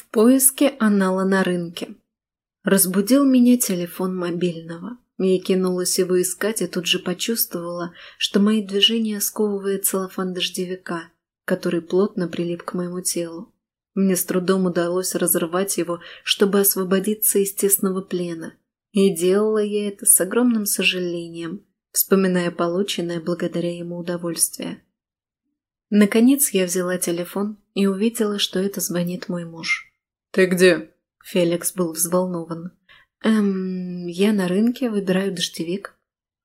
В поиске анала на рынке. Разбудил меня телефон мобильного. Я кинулась его искать и тут же почувствовала, что мои движения сковывает целлофан дождевика, который плотно прилип к моему телу. Мне с трудом удалось разорвать его, чтобы освободиться из тесного плена. И делала я это с огромным сожалением, вспоминая полученное благодаря ему удовольствие. Наконец я взяла телефон и увидела, что это звонит мой муж. «Ты где?» Феликс был взволнован. «Эм, я на рынке выбираю дождевик».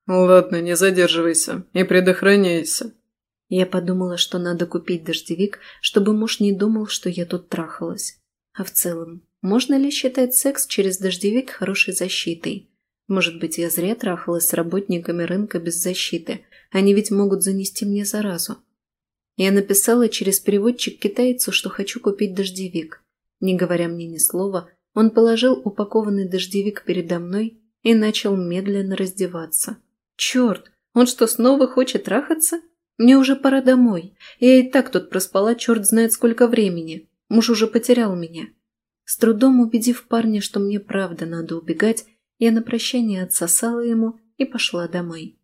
«Ладно, не задерживайся и предохраняйся». Я подумала, что надо купить дождевик, чтобы муж не думал, что я тут трахалась. А в целом, можно ли считать секс через дождевик хорошей защитой? Может быть, я зря трахалась с работниками рынка без защиты. Они ведь могут занести мне заразу. Я написала через переводчик китайцу, что хочу купить дождевик. Не говоря мне ни слова, он положил упакованный дождевик передо мной и начал медленно раздеваться. Черт, он что, снова хочет трахаться? Мне уже пора домой. Я и так тут проспала черт знает сколько времени. Муж уже потерял меня. С трудом убедив парня, что мне правда надо убегать, я на прощание отсосала ему и пошла домой.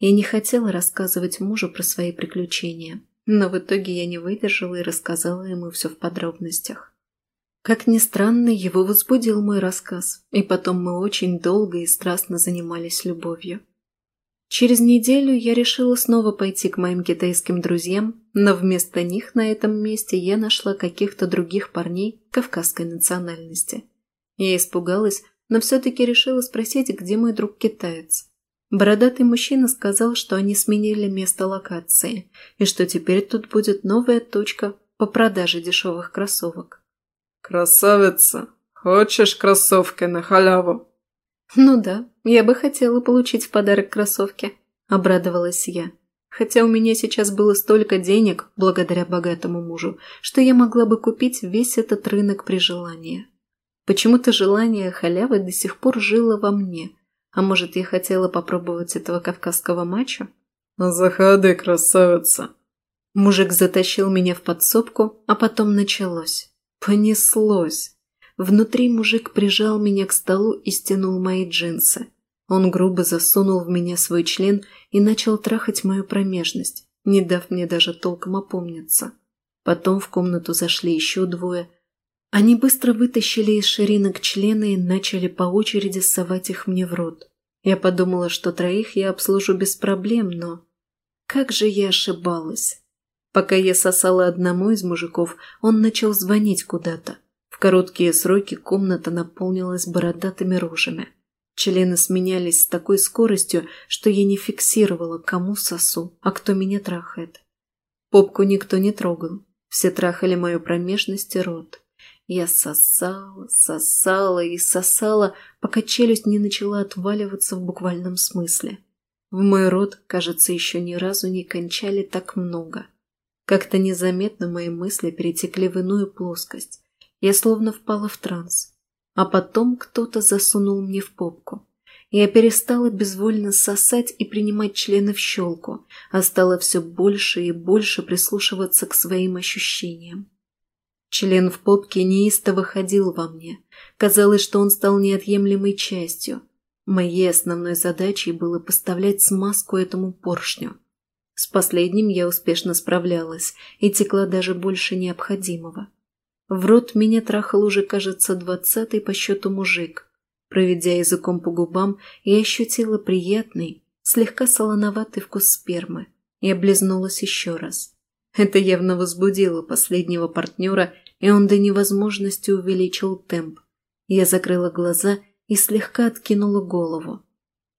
Я не хотела рассказывать мужу про свои приключения. Но в итоге я не выдержала и рассказала ему все в подробностях. Как ни странно, его возбудил мой рассказ, и потом мы очень долго и страстно занимались любовью. Через неделю я решила снова пойти к моим китайским друзьям, но вместо них на этом месте я нашла каких-то других парней кавказской национальности. Я испугалась, но все-таки решила спросить, где мой друг китаец. Бородатый мужчина сказал, что они сменили место локации, и что теперь тут будет новая точка по продаже дешевых кроссовок. «Красавица! Хочешь кроссовки на халяву?» «Ну да, я бы хотела получить в подарок кроссовки», – обрадовалась я. Хотя у меня сейчас было столько денег, благодаря богатому мужу, что я могла бы купить весь этот рынок при желании. Почему-то желание халявы до сих пор жило во мне – а может, я хотела попробовать этого кавказского мачо? «Заходи, красавица!» Мужик затащил меня в подсобку, а потом началось. Понеслось. Внутри мужик прижал меня к столу и стянул мои джинсы. Он грубо засунул в меня свой член и начал трахать мою промежность, не дав мне даже толком опомниться. Потом в комнату зашли еще двое – они быстро вытащили из ширинок члены и начали по очереди совать их мне в рот. Я подумала, что троих я обслужу без проблем, но... Как же я ошибалась. Пока я сосала одному из мужиков, он начал звонить куда-то. В короткие сроки комната наполнилась бородатыми рожами. Члены сменялись с такой скоростью, что я не фиксировала, кому сосу, а кто меня трахает. Попку никто не трогал. Все трахали мою промежность и рот. Я сосала, сосала и сосала, пока челюсть не начала отваливаться в буквальном смысле. В мой рот, кажется, еще ни разу не кончали так много. Как-то незаметно мои мысли перетекли в иную плоскость. Я словно впала в транс. А потом кто-то засунул мне в попку. Я перестала безвольно сосать и принимать члены в щелку, а стала все больше и больше прислушиваться к своим ощущениям. Член в попке неистово ходил во мне. Казалось, что он стал неотъемлемой частью. Моей основной задачей было поставлять смазку этому поршню. С последним я успешно справлялась и текла даже больше необходимого. В рот меня трахал уже, кажется, двадцатый по счету мужик. Проведя языком по губам, я ощутила приятный, слегка солоноватый вкус спермы и облизнулась еще раз. Это явно возбудило последнего партнера, и он до невозможности увеличил темп. Я закрыла глаза и слегка откинула голову.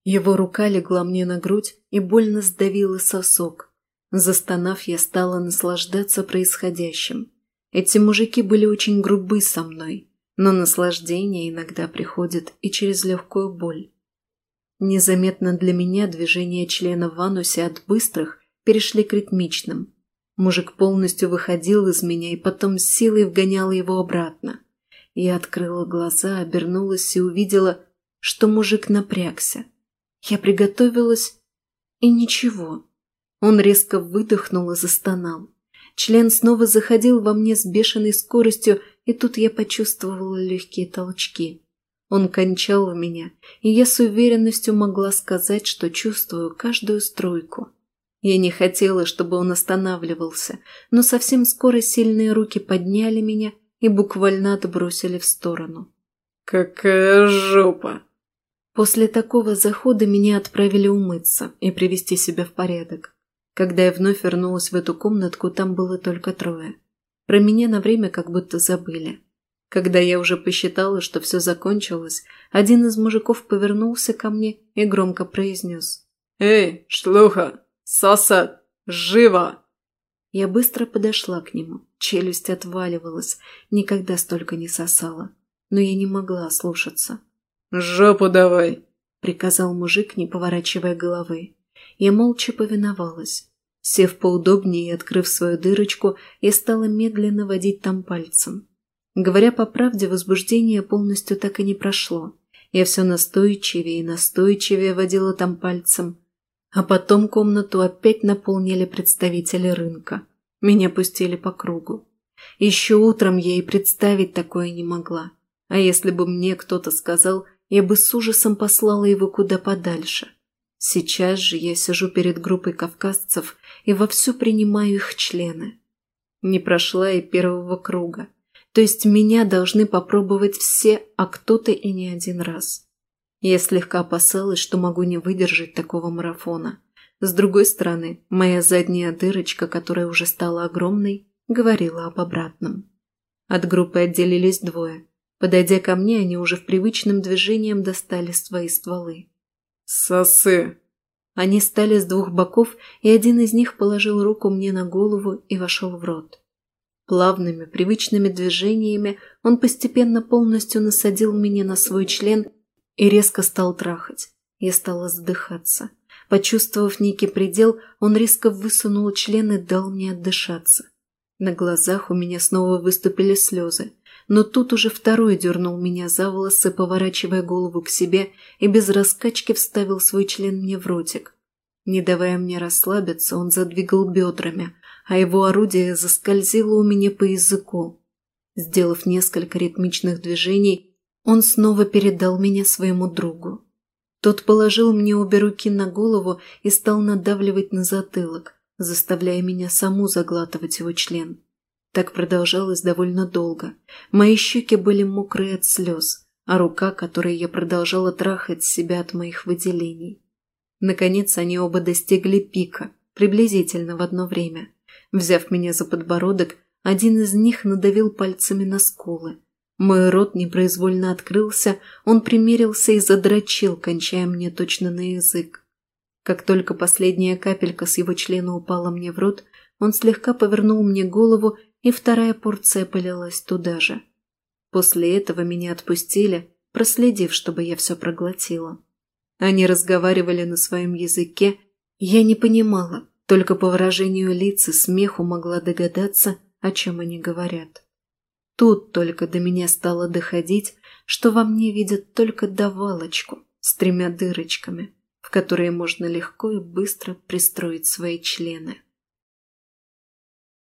Его рука легла мне на грудь и больно сдавила сосок. Застонав, я стала наслаждаться происходящим. Эти мужики были очень грубы со мной, но наслаждение иногда приходит и через легкую боль. Незаметно для меня движения члена в анусе от быстрых перешли к ритмичным. Мужик полностью выходил из меня и потом с силой вгонял его обратно. Я открыла глаза, обернулась и увидела, что мужик напрягся. Я приготовилась, и ничего. Он резко выдохнул и застонал. Член снова заходил во мне с бешеной скоростью, и тут я почувствовала легкие толчки. Он кончал в меня, и я с уверенностью могла сказать, что чувствую каждую струйку. Я не хотела, чтобы он останавливался, но совсем скоро сильные руки подняли меня и буквально отбросили в сторону. «Какая жопа!» После такого захода меня отправили умыться и привести себя в порядок. Когда я вновь вернулась в эту комнатку, там было только трое. Про меня на время как будто забыли. Когда я уже посчитала, что все закончилось, один из мужиков повернулся ко мне и громко произнес. «Эй, шлюха! Сосад! Живо!» Я быстро подошла к нему. Челюсть отваливалась. Никогда столько не сосала. Но я не могла слушаться. «Жопу давай!» – приказал мужик, не поворачивая головы. Я молча повиновалась. Сев поудобнее и открыв свою дырочку, я стала медленно водить там пальцем. Говоря по правде, возбуждение полностью так и не прошло. Я все настойчивее и настойчивее водила там пальцем. А потом комнату опять наполнили представители рынка. Меня пустили по кругу. Еще утром я и представить такое не могла. А если бы мне кто-то сказал, я бы с ужасом послала его куда подальше. Сейчас же я сижу перед группой кавказцев и вовсю принимаю их члены. Не прошла и первого круга. То есть меня должны попробовать все, а кто-то и не один раз. Я слегка опасалась, что могу не выдержать такого марафона. С другой стороны, моя задняя дырочка, которая уже стала огромной, говорила об обратном. От группы отделились двое. Подойдя ко мне, они уже в привычным движением достали свои стволы. «Сосы!» Они стали с двух боков, и один из них положил руку мне на голову и вошел в рот. Плавными, привычными движениями он постепенно полностью насадил меня на свой член и резко стал трахать. Я стала задыхаться. Почувствовав некий предел, он резко высунул член и дал мне отдышаться. На глазах у меня снова выступили слезы, но тут уже второй дернул меня за волосы, поворачивая голову к себе и без раскачки вставил свой член мне в ротик. Не давая мне расслабиться, он задвигал бедрами, а его орудие заскользило у меня по языку. Сделав несколько ритмичных движений, он снова передал меня своему другу. Тот положил мне обе руки на голову и стал надавливать на затылок, заставляя меня саму заглатывать его член. Так продолжалось довольно долго. Мои щеки были мокрые от слез, а рука, которой я продолжала трахать себя от моих выделений. Наконец они оба достигли пика, приблизительно в одно время. Взяв меня за подбородок, один из них надавил пальцами на скулы. Мой рот непроизвольно открылся, он примерился и задрочил, кончая мне точно на язык. Как только последняя капелька с его члена упала мне в рот, он слегка повернул мне голову, и вторая порция полилась туда же. После этого меня отпустили, проследив, чтобы я все проглотила. Они разговаривали на своем языке, я не понимала, только по выражению лица смеху могла догадаться, о чем они говорят. Тут только до меня стало доходить, что во мне видят только давалочку с тремя дырочками, в которые можно легко и быстро пристроить свои члены.